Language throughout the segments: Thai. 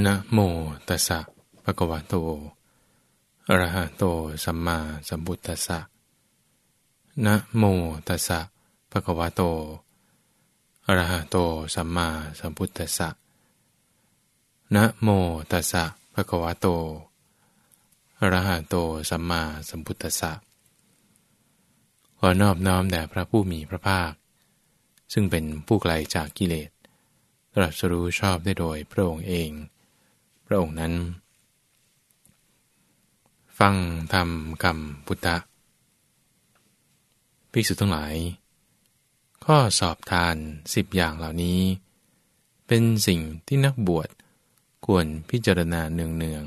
นะโมตัสสะภะคะวะโตอะระหะโตสัมมาสัมพุทธัสสะนะโมตัสสะภะคะวะโตอะระหะโตสัมมาสัมพุทธัสสะนะโมตัสสะภะคะวะโตอะระหะโตสัมมาสัมพุทธัสสะขอนอบน้อมแด่พระผู้มีพระภาค ซึ่งเป็นผู้ไกลจากกิเลสตรัสรู้ชอบได้โดยพระองค์เอง ระองค์นั้น ฟังธรรมคำพุทธะภิกษุทั้งหลาย ข้อสอบทานสิบอย่างเหล่านี้ เป็นสิ่งที่นักบวชควรพิจารณาเนืองเนือง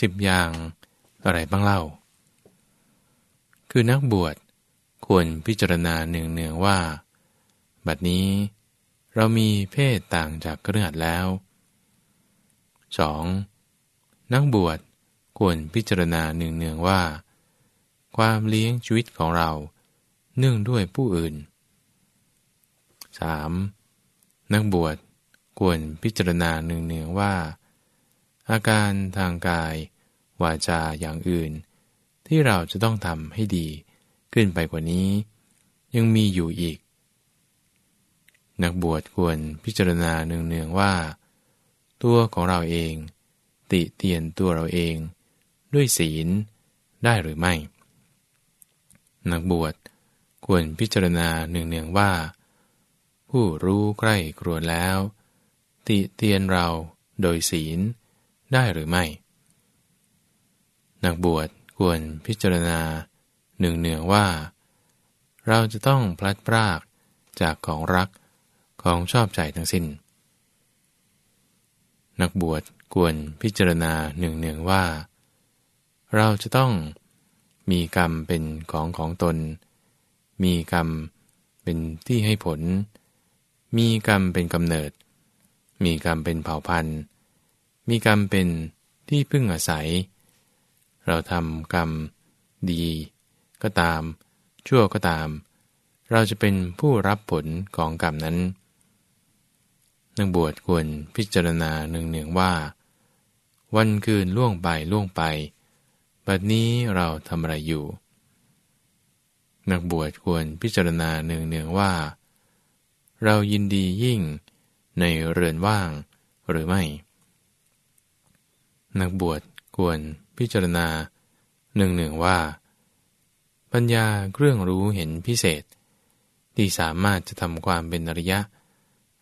สิบอย่างอะไรบ้างเล่า คือนักบวชควรพิจารณาเนืองเนืองว่า บัดนี้เรามีเพศต่างจากเครือขัดแล้ว 2. นักบวชควรพิจารณาเนืองๆว่า ความเลี้ยงชีวิตของเราเนื่องด้วยผู้อื่น 3. นักบวชควรพิจารณาเนืองๆว่า อาการทางกาย วาจาอย่างอื่น ที่เราจะต้องทำให้ดีขึ้นไปกว่านี้ ยังมีอยู่อีก นักบวชควรพิจารณาเนืองๆว่า ตัวของเราเอง ติเตียนตัวเราเอง ด้วยศีลได้หรือไม่ นักบวชควรพิจารณาเนืองๆว่า ผู้รู้ใกล้ครวแล้ว ติเตียนเราโดยศีลได้หรือไม่ นักบวชควรพิจารณาเนืองๆว่า เราจะต้องพลัดพรากจากของรักของชอบใจทั้งสิ้น นักบวชควรพิจารณาหนึ่งเนืองว่า เราจะต้องมีกรรมเป็นของของตน มีกรรมเป็นที่ให้ผล มีกรรมเป็นกำเนิด มีกรรมเป็นเผ่าพันธุ์ มีกรรมเป็นที่พึ่งอาศัย เราทำกรรมดี ก็ตาม ชั่วก็ตาม เราจะเป็นผู้รับผลของกรรมนั้น นักบวชควรพิจารณาหนึ่งหนึ่งว่า วันคืนล่วงไปล่วงไป บัดนี้เราทำอะไรอยู่ นักบวชควรพิจารณาหนึ่งหนึ่งว่า เรายินดียิ่งในเรือนว่างหรือไม่ นักบวชควรพิจารณาหนึ่งหนึ่งว่า ปัญญาเครื่องรู้เห็นพิเศษ ที่สามารถจะทำความเป็นอริยะ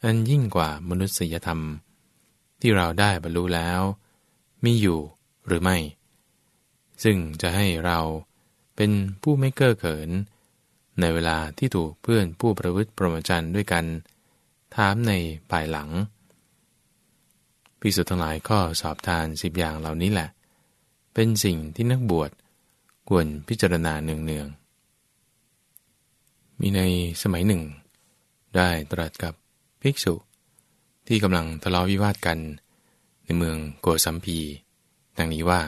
อันยิ่งกว่ามนุษยธรรม ที่เราได้บรรลุแล้ว มีอยู่หรือไม่ ซึ่งจะให้เราเป็นผู้ไม่เก้อเขิน ในเวลาที่ถูกเพื่อนผู้ประพฤติปรมจันด้วยกัน ถามในภายหลังพิสุทธ์ทั้งหลายข้อสอบทานสิบอย่างเหล่านี้แหละ เป็นสิ่งที่นักบวชควรพิจารณาเนืองๆมีในสมัยหนึ่ง ได้ตรัสกับ ภิกษุ ที่กำลังทะเลาะวิวาทกัน ในเมืองโกสัมพีดังนี้ว่า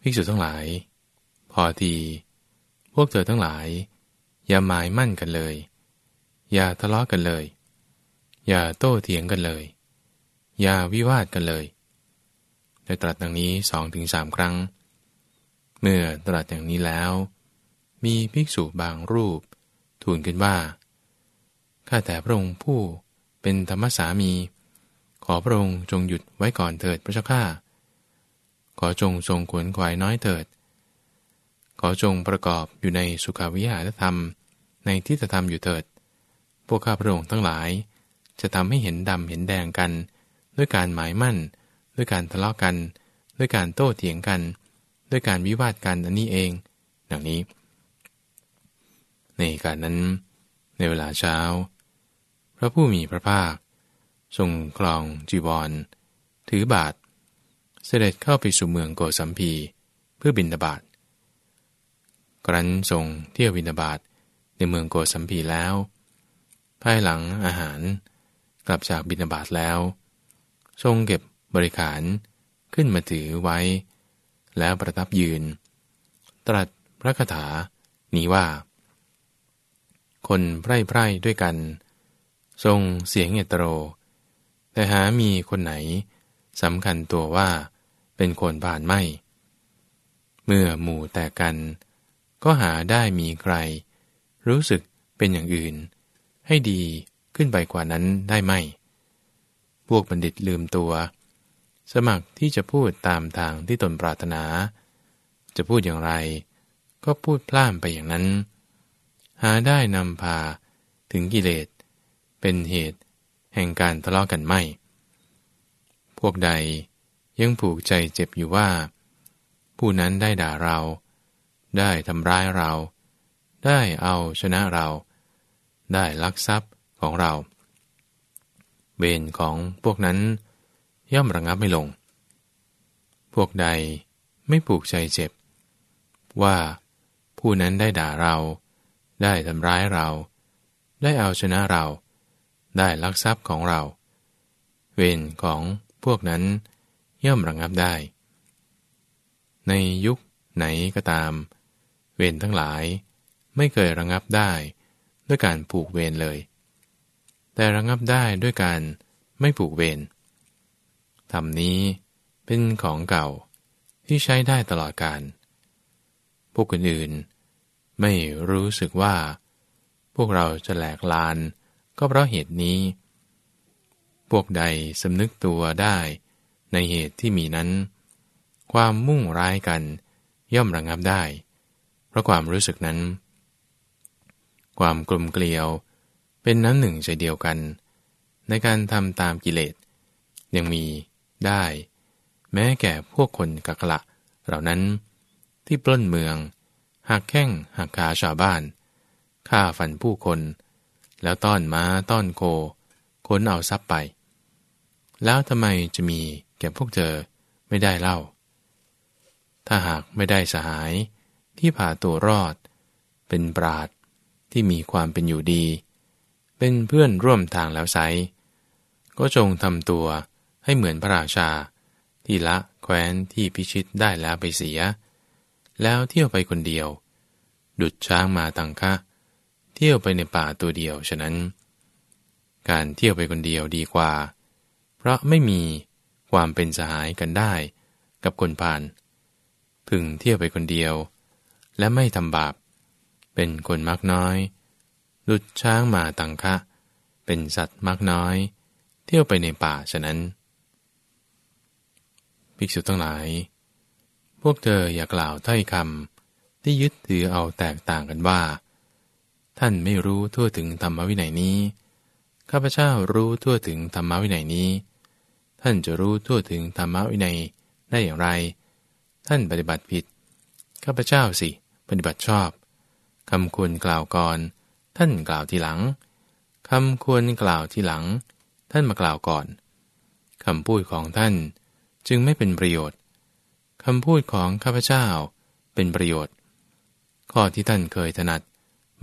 ภิกษุทั้งหลาย พอที พวกเธอทั้งหลาย อย่าหมายมั่นกันเลย อย่าทะเลาะกันเลย อย่าโต้เถียงกันเลย อย่าวิวาทกันเลยได้ตรัสดังนี้สองถึงสามครั้ง เมื่อตรัสอย่างนี้แล้ว มีภิกษุบางรูป ทูลขึ้นว่า ข้าแต่พระองค์ผู้เป็นธรรมสามี ขอพระองค์จงหยุดไว้ก่อนเถิดพระเจ้าข้า ขอจงทรงขวนขวายน้อยเถิด ขอจงประกอบอยู่ในสุขาวิหารธรรม ในที่จะทำอยู่เถิด พวกข้าพระองค์ทั้งหลาย จะทำให้เห็นดำเห็นแดงกัน ด้วยการหมายมั่น ด้วยการทะเลาะกัน ด้วยการโต้เถียงกัน ด้วยการวิวาทกันอันนี้เอง ดังนี้ ในการนั้น ในเวลาเช้า พระผู้มีพระภาค ทรงคลองจีวร ถือบาท เสด็จเข้าไปสู่เมืองโกสัมพีเพื่อบินาบาทครั้นทรงเที่ยวบินาบาทในเมืองโกสัมพีแล้ว ภายหลังอาหารกลับจากบินาบาทแล้ว ทรงเก็บบริขารขึ้นมาถือไว้ แล้วประทับยืน ตรัสพระคาถานี้ว่า คนไพร่ไพร่ด้วยกัน ทรงเสียงเอตโรแต่แต่หามีคนไหนสำคัญตัวว่าเป็นคนผ่านไม่ เมื่อหมู่แต่กัน ก็หาได้มีใคร รู้สึกเป็นอย่างอื่น ให้ดีขึ้นไปกว่านั้นได้ไหม พวกบัณฑิตลืมตัว สมัครที่จะพูดตามทางที่ตนปรารถนา จะพูดอย่างไร ก็พูดพล่ามไปอย่างนั้น หาได้นำพาถึงกิเลส เป็นเหตุแห่งการทะเลาะกันไม่ พวกใดยังผูกใจเจ็บอยู่ว่า ผู้นั้นได้ด่าเรา ได้ทำร้ายเรา ได้เอาชนะเรา ได้ลักทรัพย์ของเรา เบนของพวกนั้นย่อมระงับไม่ลง พวกใดไม่ผูกใจเจ็บ ว่าผู้นั้นได้ด่าเรา ได้ทำร้ายเรา ได้เอาชนะเรา ได้ลักทรัพย์ของเรา เวรของพวกนั้นย่อมระงับได้ ในยุคไหนก็ตาม เวรทั้งหลายไม่เคยระงับได้ด้วยการผูกเวรเลย แต่ระงับได้ด้วยการไม่ผูกเวรธรรมนี้เป็นของเก่าที่ใช้ได้ตลอดการ พวกอื่นๆไม่รู้สึกว่า พวกเราจะแหลกลาน ก็เพราะเหตุนี้ พวกใดสำนึกตัวได้ในเหตุที่มีนั้น ความมุ่งร้ายกันย่อมระงับได้ เพราะความรู้สึกนั้น ความกลมเกลียว เป็นน้ำหนึ่งใจเดียวกัน ในการทำตามกิเลส ยังมีได้ แม้แก่พวกคนกักละเหล่านั้นที่ปล้นเมืองหักแข้งหักขาชาวบ้านฆ่าฟันผู้คน แล้วต้อนม้าต้อนโคค้นเอาทรัพย์ไป แล้วทำไมจะมีแก่พวกเธอไม่ได้เล่า ถ้าหากไม่ได้สหายที่ผ่าตัวรอด เป็นปราดที่มีความเป็นอยู่ดี เป็นเพื่อนร่วมทางแล้วไซก็จงทำตัวให้เหมือนพระราชา ที่ละแคว้นที่พิชิตได้แล้วไปเสีย แล้วเที่ยวไปคนเดียว ดุดช้างมาตังคะ เที่ยวไปในป่าตัวเดียว ฉะนั้น การเที่ยวไปคนเดียวดีกว่า เพราะไม่มีความเป็นสหายกันได้ กับคนผ่าน พึงเที่ยวไปคนเดียว และไม่ทำบาป เป็นคนมักน้อยดุดช้างมาตังคะ เป็นสัตว์มักน้อย เที่ยวไปในป่าฉะนั้นภิกษุทั้งหลาย พวกเธออย่ากล่าวถ้อยคำที่ยึดถือเอาแตกต่างกันว่า ท่านไม่รู้ทั่วถึงธรรมวินัยนี้ ข้าพเจ้ารู้ทั่วถึงธรรมวินัยนี้ ท่านจะรู้ทั่วถึงธรรมะวินัยได้อย่างไร ท่านปฏิบัติผิด ข้าพเจ้าสิ ปฏิบัติชอบ คำควรกล่าวก่อน ท่านกล่าวทีหลัง คำควรกล่าวทีหลัง ท่านมากล่าวก่อน คำพูดของท่านจึงไม่เป็นประโยชน์ คำพูดของข้าพเจ้าเป็นประโยชน์ ข้อที่ท่านเคยถนัด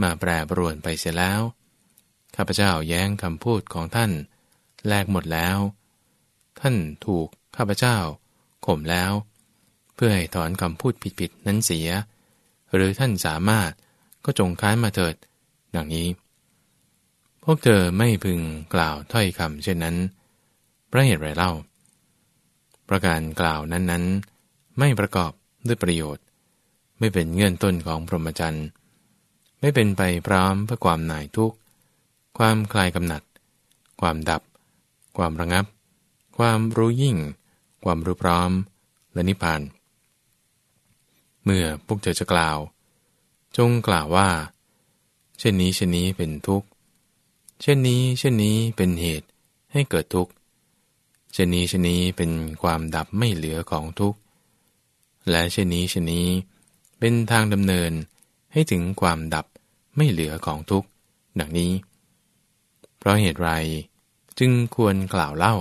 มาแปรปรวนไปเสียแล้ว ข้าพเจ้าแย้งคำพูดของท่าน แลกหมดแล้ว ท่านถูกข้าพเจ้าข่มแล้ว เพื่อให้ถอนคำพูดผิดๆนั้นเสีย หรือท่านสามารถก็จงค้านมาเถิด ดังนี้ พวกเธอไม่พึงกล่าวถ้อยคำเช่นนั้นเพราะเหตุไรเล่า ประการกล่าวนั้นๆ ไม่ประกอบด้วยประโยชน์ ไม่เป็นเงื่อนต้นของพรหมจรรย์ ไม่เป็นไปพร้อมเพื่อความหน่ายทุกข์ ความคลายกำหนัด ความดับ ความระงับ ความรู้ยิ่ง ความรู้พร้อม และนิพพาน เมื่อพวกเธอจะกล่าว จงกล่าวว่า เช่นนี้เช่นนี้เป็นทุกข์ เช่นนี้เช่นนี้เป็นเหตุให้เกิดทุกข์ เช่นนี้เช่นนี้เป็นความดับไม่เหลือของทุกข์ และเช่นนี้เช่นนี้เป็นทางดำเนิน ให้ถึงความดับไม่เหลือของทุกข์ดังนี้ เพราะเหตุไรจึงควรกล่าวเล่า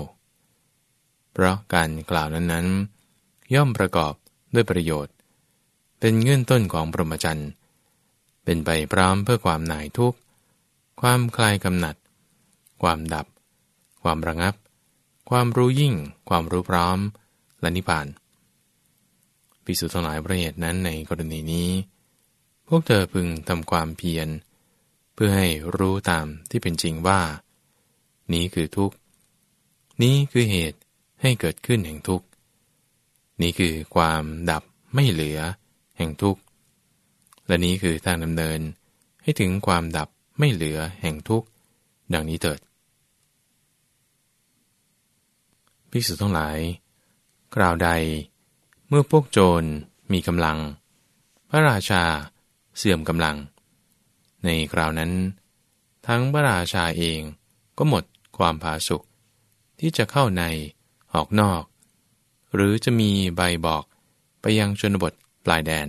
เพราะการกล่าวนั้นๆ ย่อมประกอบด้วยประโยชน์ เป็นเงื่อนต้นของปรมจันทร์เป็นไปพร้อมเพื่อความหน่ายทุกข์ ความคลายกำหนัด ความดับ ความระงับ ความรู้ยิ่ง ความรู้พร้อม และนิพพานปิสุทั้งหลายประเหตุนั้นในกรณีนี้ พวกเธอพึงทำความเพียร เพื่อให้รู้ตามที่เป็นจริงว่า นี้คือทุกข์ นี้คือเหตุให้เกิดขึ้นแห่งทุกข์ นี้คือความดับไม่เหลือแห่งทุกข์ และนี้คือทางดำเนินให้ถึงความดับไม่เหลือแห่งทุกข์ ดังนี้เถิดภิกษุทั้งหลาย กล่าวใด เมื่อพวกโจรมีกำลัง พระราชา เสื่อมกำลัง ในคราวนั้น ทั้งพระราชาเองก็หมดความผาสุกที่จะเข้าในออกนอก หรือจะมีใบบอกไปยังชนบทปลายแดน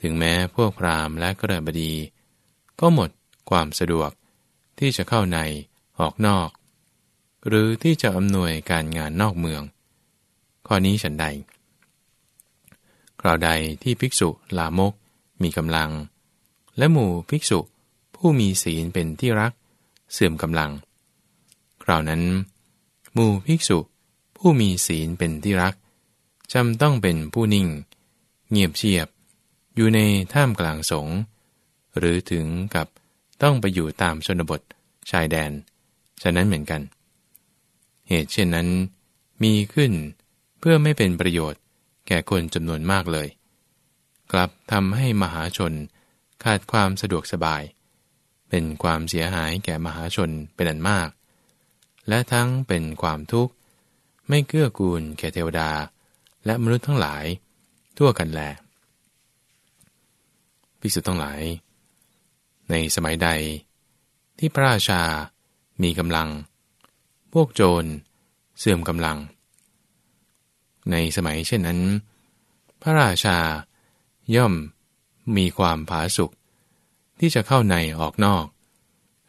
ถึงแม้พวกพราหมณ์และกระบดี ก็หมดความสะดวกที่จะเข้าในออกนอก หรือที่จะอำนวยการงานนอกเมือง ข้อนี้ฉันใด คราวใดที่ภิกษุลามก มีกำลัง และหมู่ภิกษุผู้มีศีลเป็นที่รัก เสื่อมกำลัง คราวนั้น หมู่ภิกษุผู้มีศีลเป็นที่รักจำต้องเป็นผู้นิ่ง เงียบเชียบ อยู่ในท่ามกลางสงหรือถึงกับต้องไปอยู่ตามชนบทชายแดน ฉะนั้นเหมือนกัน เหตุเช่นนั้นมีขึ้นเพื่อไม่เป็นประโยชน์แก่คนจำนวนมากเลย กลับทำให้มหาชนขาดความสะดวกสบาย เป็นความเสียหายแก่มหาชนเป็นอันมาก และทั้งเป็นความทุกข์ ไม่เกื้อกูลแก่เทวดา และมนุษย์ทั้งหลาย ทั่วกันแลภิกษุทั้งหลาย ในสมัยใด ที่พระราชา มีกำลัง พวกโจร เสื่อมกำลัง ในสมัยเช่นนั้น พระราชา ย่อมมีความผาสุกที่จะเข้าในออกนอก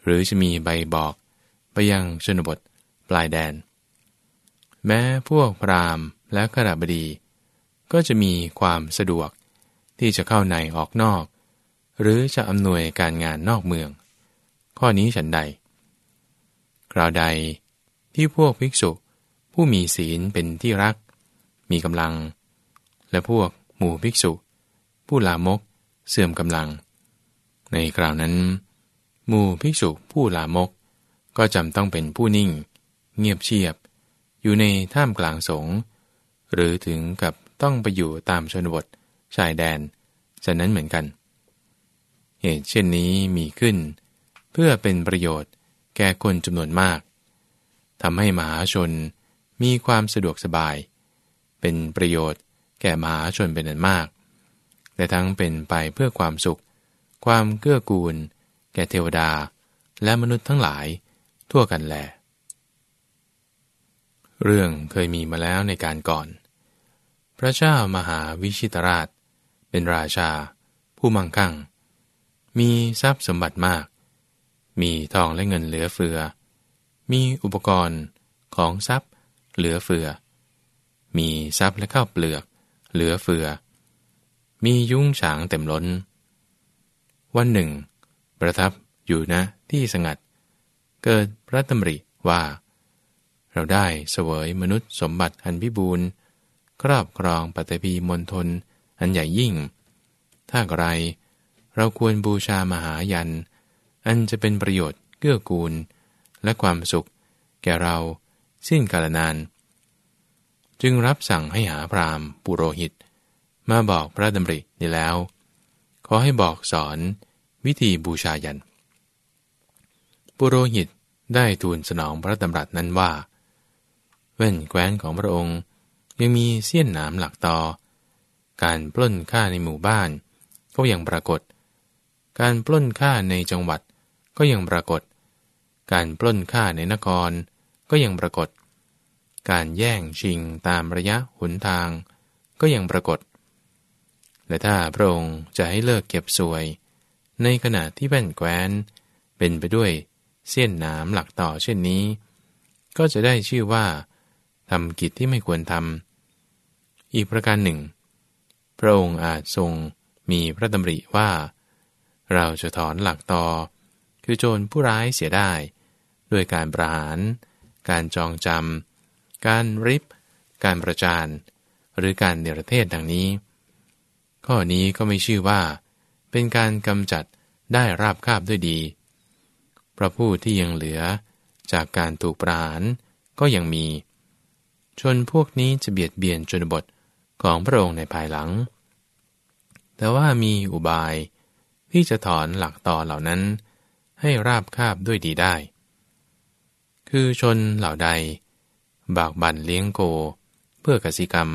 หรือจะมีใบบอกไปยังชนบทปลายแดน แม้พวกพราหมณ์และขรบดี ก็จะมีความสะดวกที่จะเข้าในออกนอก หรือจะอำนวยการงานนอกเมือง ข้อนี้ฉันใด คราวใดที่พวกภิกษุผู้มีศีลเป็นที่รัก มีกำลัง และพวกหมู่ภิกษุ ผู้ลามก เสื่อมกำลัง ในคราวนั้น หมู่ภิกษุผู้ลามก ก็จำต้องเป็นผู้นิ่ง เงียบเชียบ อยู่ในท่ามกลางสงฆ์หรือถึงกับต้องไปอยู่ตามชนบทชายแดนฉะนั้นเหมือนกัน เหตุเช่นนี้มีขึ้น เพื่อเป็นประโยชน์แก่คนจำนวนมากทำให้มหาชนมีความสะดวกสบาย เป็นประโยชน์แก่มหาชนเป็นอันมาก แต่ทั้งเป็นไปเพื่อความสุข ความเกื้อกูล แก่เทวดา และมนุษย์ทั้งหลาย ทั่วกันแล เรื่องเคยมีมาแล้วในการก่อน พระเจ้ามหาวิชิตราช เป็นราชา ผู้มั่งคั่ง มีทรัพย์สมบัติมาก มีทองและเงินเหลือเฟือ มีอุปกรณ์ของทรัพย์เหลือเฟือ มีทรัพย์และข้าวเปลือก เหลือเฟือ มียุ้งฉางเต็มล้น วันหนึ่ง ประทับอยู่นะที่สงัด เกิดพระตำริว่า เราได้เสวยมนุษย์สมบัติอันพิบูรณ์ครอบครองปฏิพีมณฑลอันใหญ่ยิ่ง ถ้าไร เราควรบูชามหายัน อันจะเป็นประโยชน์เกื้อกูล และความสุข แก่เราสิ้นกาลนาน จึงรับสั่งให้หาพรามปุโรหิต มาบอกพระดำรินี้แล้ว ขอให้บอกสอนวิธีบูชายัน ปุโรหิตได้ทูลสนองพระดำรัสนั้นว่าแว่นแคว้นของพระองค์ ยังมีเสี้ยนหนามหลักต่อการปล้นฆ่าในหมู่บ้าน ก็ยังปรากฏ การปล้นฆ่าในจังหวัดก็ยังปรากฏ การปล้นฆ่าในนครก็ยังปรากฏ การแย่งชิงตามระยะหนทาง ก็ยังปรากฏ และถ้าพระองค์จะให้เลิกเก็บสวย ในขณะที่แว่นแคว้น เป็นไปด้วยเส้นหนามหลักต่อเช่นนี้ ก็จะได้ชื่อว่าทำกิจที่ไม่ควรทำอีกประการหนึ่ง พระองค์อาจทรงมีพระดำริว่า เราจะถอนหลักต่อ คือโจรผู้ร้ายเสียได้ ด้วยการประหาร การจองจำการริบ การประจาน หรือการเนรเทศดังนี้ ข้อนี้ก็ไม่ชื่อว่า เป็นการกำจัดได้ราบคาบด้วยดี พระผู้ที่ยังเหลือจากการถูกประหารก็ยังมี ชนพวกนี้จะเบียดเบียนชนบทของพระองค์ในภายหลัง แต่ว่ามีอุบายที่จะถอนหลักต่อเหล่านั้น ให้ราบคาบด้วยดีได้ คือชนเหล่าใด บากบั่นเลี้ยงโก เพื่อกสิกรรม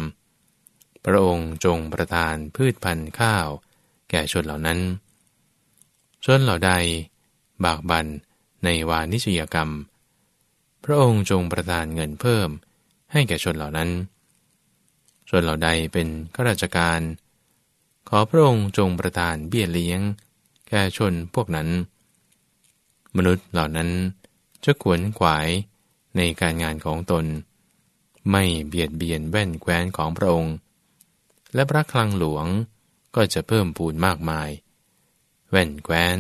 พระองค์จงประทานพืชพันธุ์ข้าว แก่ชนเหล่านั้น ชนเหล่าใด บากบั่นในวานิชยกรรม พระองค์จงประทานเงินเพิ่มให้แก่ชนเหล่านั้น ชนเหล่าใดเป็นข้าราชการ ขอพระองค์จงประทานเบี้ยเลี้ยง แก่ชนพวกนั้น มนุษย์เหล่านั้นจะขวนขวายในการงานของตน ไม่เบียดเบียนแว่นแคว้นของพระองค์ และพระคลังหลวงก็จะเพิ่มพูนมากมาย แว่นแคว้น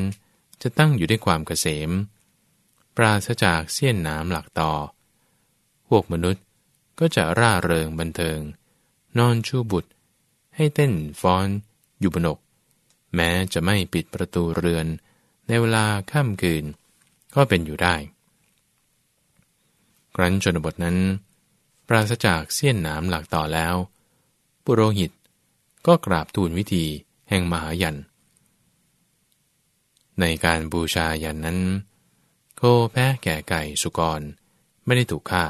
จะตั้งอยู่ด้วยความเกษม ปราศจากเสี้ยนน้ำหลักต่อ พวกมนุษย์ก็จะร่าเริงบันเทิง นอนชูบุตร ให้เต้นฟ้อนอยู่บนอกแม้จะไม่ปิดประตูเรือน ในเวลาค่ำคืน ก็เป็นอยู่ได้ ครั้นชนบทนั้น ปราศจากเสี้ยนน้ำหลักต่อแล้ว ปุโรหิต ก็กราบทูลวิธีแห่งมหายัน ในการบูชายันนั้น โคแพะแก่ไก่สุกรไม่ได้ถูกฆ่า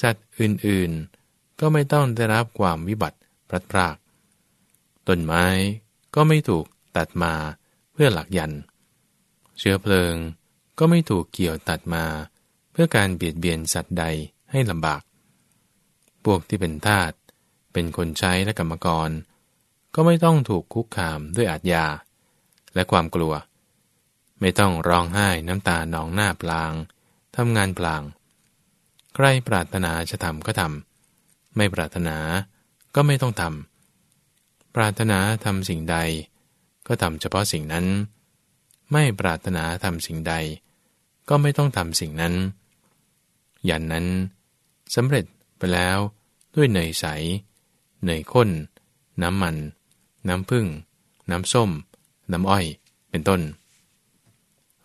สัตว์อื่นๆ ก็ไม่ต้องได้รับความวิบัติพลัดพราก ต้นไม้ก็ไม่ถูกตัดมาเพื่อหลักยัน เชื้อเพลิงก็ไม่ถูกเกี่ยวตัดมา เพื่อการเบียดเบียนสัตว์ใดให้ลำบาก พวกที่เป็นทาส เป็นคนใช้และกรรมกร ก็ไม่ต้องถูกคุกคามด้วยอาทยา และความกลัว ไม่ต้องร้องไห้น้ำตาหนองหน้าปลางทำงานปลาง ใครปรารถนาจะทำก็ทำไม่ปรารถนาก็ไม่ต้องทำปรารถนาทำสิ่งใด ก็ทำเฉพาะสิ่งนั้น ไม่ปรารถนาทำสิ่งใด ก็ไม่ต้องทำสิ่งนั้นยันนั้นสำเร็จไปแล้วด้วยเนยใส เนยข้น น้ำมัน น้ำผึ้ง น้ำส้ม น้ำอ้อย เป็นต้น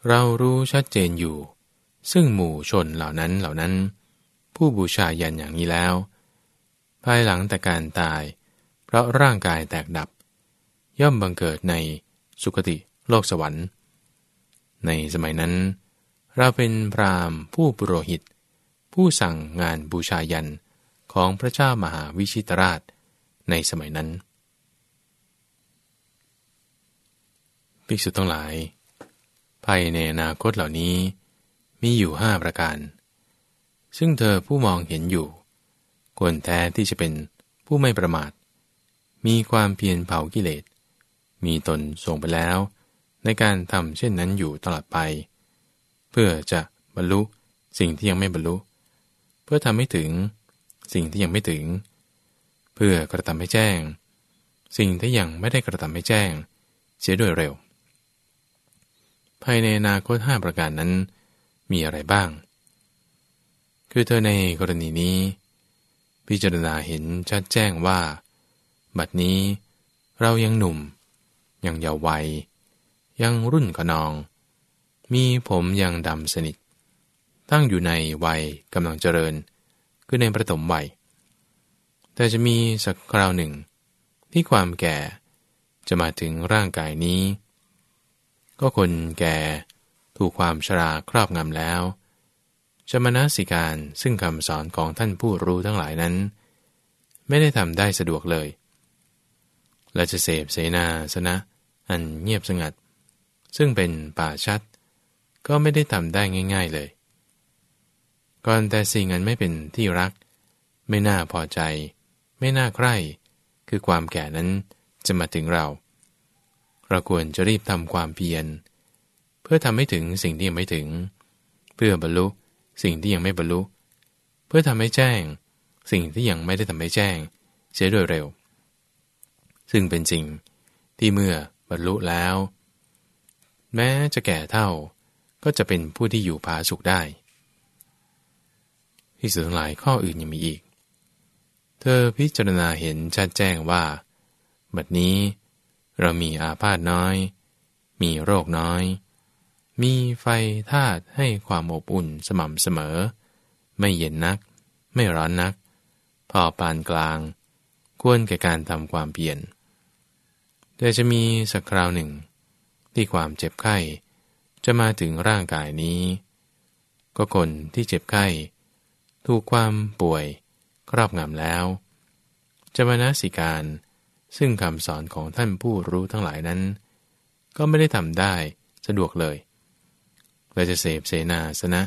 เรารู้ชัดเจนอยู่ ซึ่งหมู่ชนเหล่านั้นเหล่านั้น ผู้บูชายันอย่างนี้แล้ว ภายหลังแต่การตาย เพราะร่างกายแตกดับ ย่อมบังเกิดในสุคติโลกสวรรค์ ในสมัยนั้น เราเป็นพรามผู้ปุโรหิต ผู้สั่งงานบูชายันของพระเจ้ามหาวิชิตราช ในสมัยนั้นภิกษุทั้งหลาย ภายในอนาคตเหล่านี้มีอยู่ห้าประการ ซึ่งเธอผู้มองเห็นอยู่ควรแท้ที่จะเป็นผู้ไม่ประมาท มีความเพียรเผากิเลส มีตนส่งไปแล้ว ในการทำเช่นนั้นอยู่ตลอดไป เพื่อจะบรรลุสิ่งที่ยังไม่บรรลุ เพื่อทำให้ถึงสิ่งที่ยังไม่ถึง เพื่อกระทำให้แจ้ง สิ่งที่ยังไม่ได้กระทำให้แจ้ง เสียด้วยเร็ว ภายในอนาคตห้าประการนั้น มีอะไรบ้าง คือเธอในกรณีนี้ พิจารณาเห็นชัดแจ้งว่า บัดนี้เรายังหนุ่ม ยังเยาว์วัย ยังรุ่นขนอง มีผมยังดำสนิท ตั้งอยู่ในวัยกำลังเจริญ คือในประถมวัย แต่จะมีสักคราวหนึ่ง ที่ความแก่จะมาถึงร่างกายนี้ ก็คนแก่ถูกความชราครอบงำแล้วจะมนาสิการซึ่งคำสอนของท่านผู้รู้ทั้งหลายนั้น ไม่ได้ทำได้สะดวกเลย และจะเสพเสนาสนะ อันเงียบสงัด ซึ่งเป็นป่าชัด ก็ไม่ได้ทำได้ง่าย ๆเลย ก่อนแต่สิ่งอันไม่เป็นที่รัก ไม่น่าพอใจ ไม่น่าใคร่คือความแก่นั้นจะมาถึงเรา เราควรจะรีบทำความเพียร เพื่อทำให้ถึงสิ่งที่ยังไม่ถึง เพื่อบรรลุสิ่งที่ยังไม่บรรลุ เพื่อทำให้แจ้ง สิ่งที่ยังไม่ได้ทำให้แจ้งเสียโดยเร็ว ซึ่งเป็นสิ่งที่เมื่อบรรลุแล้ว แม้จะแก่เท่าก็จะเป็นผู้ที่อยู่ผาสุขได้ที่สุดหลายข้ออื่นยังมีอีก เธอพิจารณาเห็นชัดแจ้งว่า บัดนี้ เรามีอาพาธน้อย มีโรคน้อย มีไฟธาตุให้ความอบอุ่นสม่ำเสมอ ไม่เย็นนัก ไม่ร้อนนัก พอปานกลาง ควรแก่การทำความเปลี่ยนแต่จะมีสักคราวหนึ่ง ที่ความเจ็บไข้จะมาถึงร่างกายนี้ ก็คนที่เจ็บไข้ ถูกความป่วย ครอบงำแล้วจะมานาสิการ ซึ่งคำสอนของท่านผู้รู้ทั้งหลายนั้น ก็ไม่ได้ทำได้สะดวกเลยและจะเสพเสนาสนะ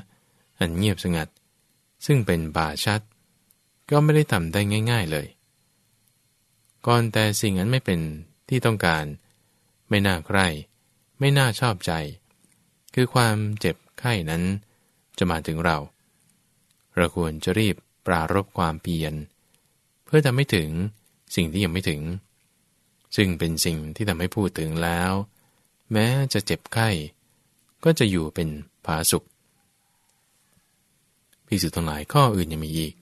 อันเงียบสงัด ซึ่งเป็นป่าชัด ก็ไม่ได้ทำได้ง่าย ๆเลย ก่อนแต่สิ่งนั้นไม่เป็นที่ต้องการ ไม่น่าใคร่ไม่น่าชอบใจ คือความเจ็บไข้นั้นจะมาถึงเรา เราควรจะรีบ ปรารบความเพียร เพื่อทำให้ถึงสิ่งที่ยังไม่ถึง ซึ่งเป็นสิ่งที่ทำให้พูดถึงแล้ว แม้จะเจ็บไข้ ก็จะอยู่เป็นผาสุขพิสุทั้งหลายข้ออื่นยังมีอีก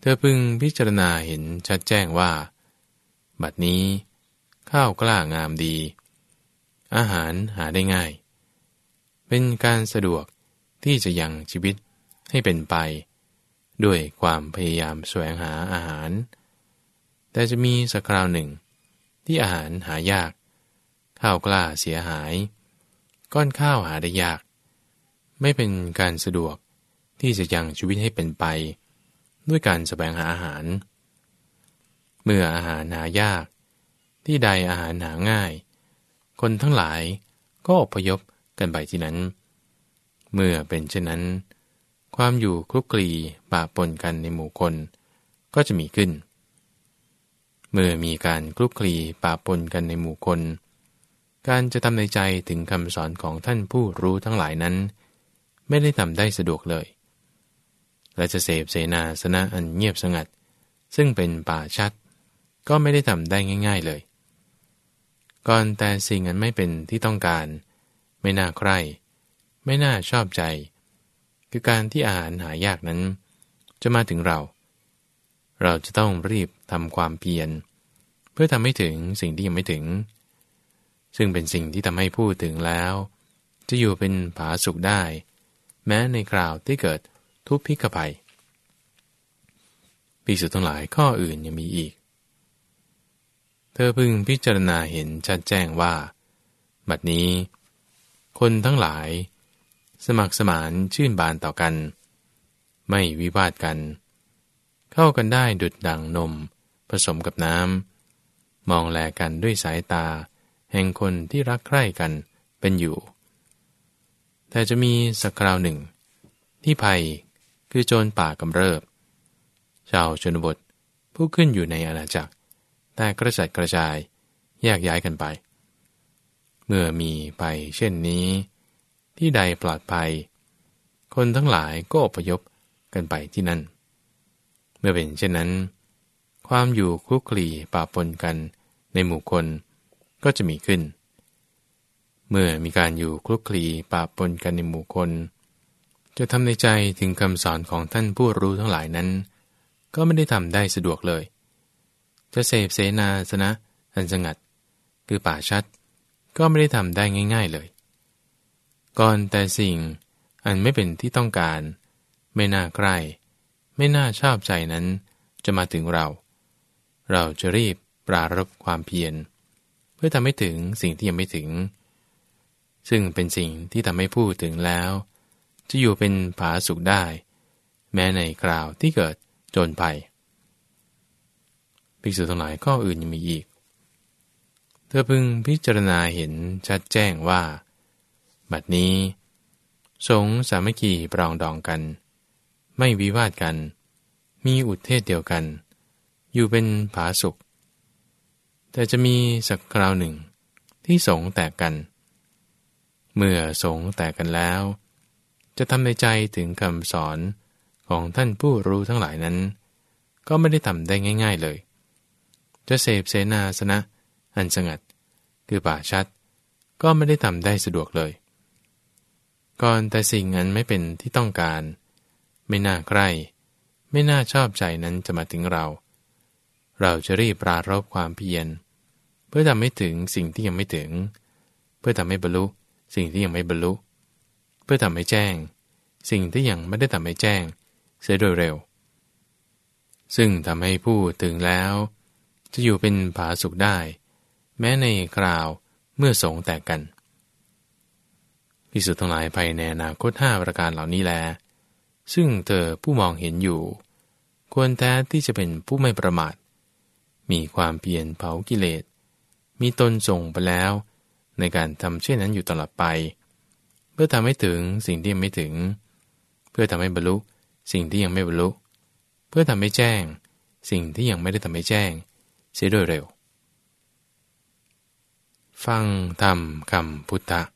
เธอพึงพิจารณาเห็นชัดแจ้งว่า บัดนี้ ข้าวกล้างามดี อาหารหาได้ง่าย เป็นการสะดวกที่จะยังชีวิตให้เป็นไป ด้วยความพยายามแสวงหาอาหาร แต่จะมีสักคราวหนึ่ง ที่อาหารหายาก ข้าวกล้าเสียหาย ก้อนข้าวหาได้ยาก ไม่เป็นการสะดวกที่จะยังชีวิตให้เป็นไป ด้วยการแสวงหาอาหาร เมื่ออาหารหายาก ที่ใดอาหารหาง่าย คนทั้งหลายก็อพยพกันไปที่นั้น เมื่อเป็นเช่นนั้น ความอยู่คลุกคลีปะปนกันในหมู่คน ก็จะมีขึ้น เมื่อมีการคลุกคลีปะปนกันในหมู่คน การจะทำในใจถึงคำสอนของท่านผู้รู้ทั้งหลายนั้น ไม่ได้ทำได้สะดวกเลย และจะเสพเสนาสนะอันเงียบสงัด ซึ่งเป็นป่าชัด ก็ไม่ได้ทำได้ง่าย ๆเลยก่อนแต่สิ่งนั้นไม่เป็นที่ต้องการ ไม่น่าใคร่ ไม่น่าชอบใจ คือการที่อาหารหายากนั้น จะมาถึงเรา เราจะต้องรีบทำความเพียร เพื่อทำให้ถึงสิ่งที่ยังไม่ถึง ซึ่งเป็นสิ่งที่ทำให้พูดถึงแล้ว จะอยู่เป็นผาสุขได้ แม้ในคราวที่เกิดทุพพิกภัยปีสุดทั้งหลายข้ออื่นยังมีอีก เธอพึงพิจารณาเห็นชัดแจ้งว่า บัดนี้ คนทั้งหลาย สมัครสมานชื่นบานต่อกัน ไม่วิวาทกัน เข้ากันได้ดุดดังนม ผสมกับน้ำ มองแลกันด้วยสายตา แห่งคนที่รักใคร่กันเป็นอยู่ แต่จะมีสักคราวหนึ่ง ที่ภัยคือโจรป่ากำเริบ ชาวชนบทผู้ขึ้นอยู่ในอาณาจักร แต่กระจัดกระจายแยกย้ายกันไป เมื่อมีไปเช่นนี้ ที่ใดปลอดภัย คนทั้งหลายก็อพยพกันไปที่นั่น เมื่อเป็นเช่นนั้น ความอยู่คลุกคลีปะปนกันในหมู่คนก็จะมีขึ้น เมื่อมีการอยู่คลุกคลีปะปนกันในหมู่คน จะทำในใจถึงคำสอนของท่านผู้รู้ทั้งหลายนั้น ก็ไม่ได้ทำได้สะดวกเลย จะเสพเสนาสนะอันสงัด คือป่าชัด ก็ไม่ได้ทำได้ง่าย ๆเลย ก่อนแต่สิ่งอันไม่เป็นที่ต้องการ ไม่น่าใกล้ ไม่น่าชอบใจนั้นจะมาถึงเรา เราจะรีบปรารบความเพียร เพื่อทำให้ถึงสิ่งที่ยังไม่ถึง ซึ่งเป็นสิ่งที่ทำให้พูดถึงแล้ว จะอยู่เป็นผาสุขได้ แม้ในคราวที่เกิดโจรภัยภิกษุทั้งหลายข้ออื่นยังมีอีก เธอพึงพิจารณาเห็นชัดแจ้งว่า บัดนี้ สงสามัคคีปรองดองกัน ไม่วิวาทกัน มีอุทเทศเดียวกัน อยู่เป็นผาสุข แต่จะมีสักคราวหนึ่ง ที่สงแตกกัน เมื่อสงแตกกันแล้ว จะทำในใจถึงคำสอนของท่านผู้รู้ทั้งหลายนั้น ก็ไม่ได้ทำได้ง่าย ๆเลย จะเสพเสนาสนะ อันสงัด คือป่าชัด ก็ไม่ได้ทำได้สะดวกเลย ก่อนแต่สิ่งนั้นไม่เป็นที่ต้องการ ไม่น่าใกล้ ไม่น่าชอบใจนั้นจะมาถึงเรา เราจะรีบปรารบความเพียรพื่อทำให้ถึงสิ่งที่ยังไม่ถึง เพื่อทำให้บรรลุสิ่งที่ยังไม่บรรลุ เพื่อทำให้แจ้ง สิ่งที่ยังไม่ได้ทำให้แจ้ง เสียโดยเร็ว ซึ่งทำให้ผู้ถึงแล้ว จะอยู่เป็นผาสุขได้ แม้ในคราวเมื่อสงแตกกัน พิสุทั้งหลายภายในอนาคตห้าประการเหล่านี้แล ซึ่งเธอผู้มองเห็นอยู่ ควรแท้ที่จะเป็นผู้ไม่ประมาท มีความเพียรเผากิเลส มีตนส่งไปแล้ว ในการทำเช่นนั้นอยู่ตลอดไป เพื่อทำให้ถึงสิ่งที่ยังไม่ถึง เพื่อทำให้บรรลุสิ่งที่ยังไม่บรรลุ เพื่อทำให้แจ้ง สิ่งที่ยังไม่ได้ทำให้แจ้ง เสียโดยเร็ว ฟังธรรมคำพุทธะ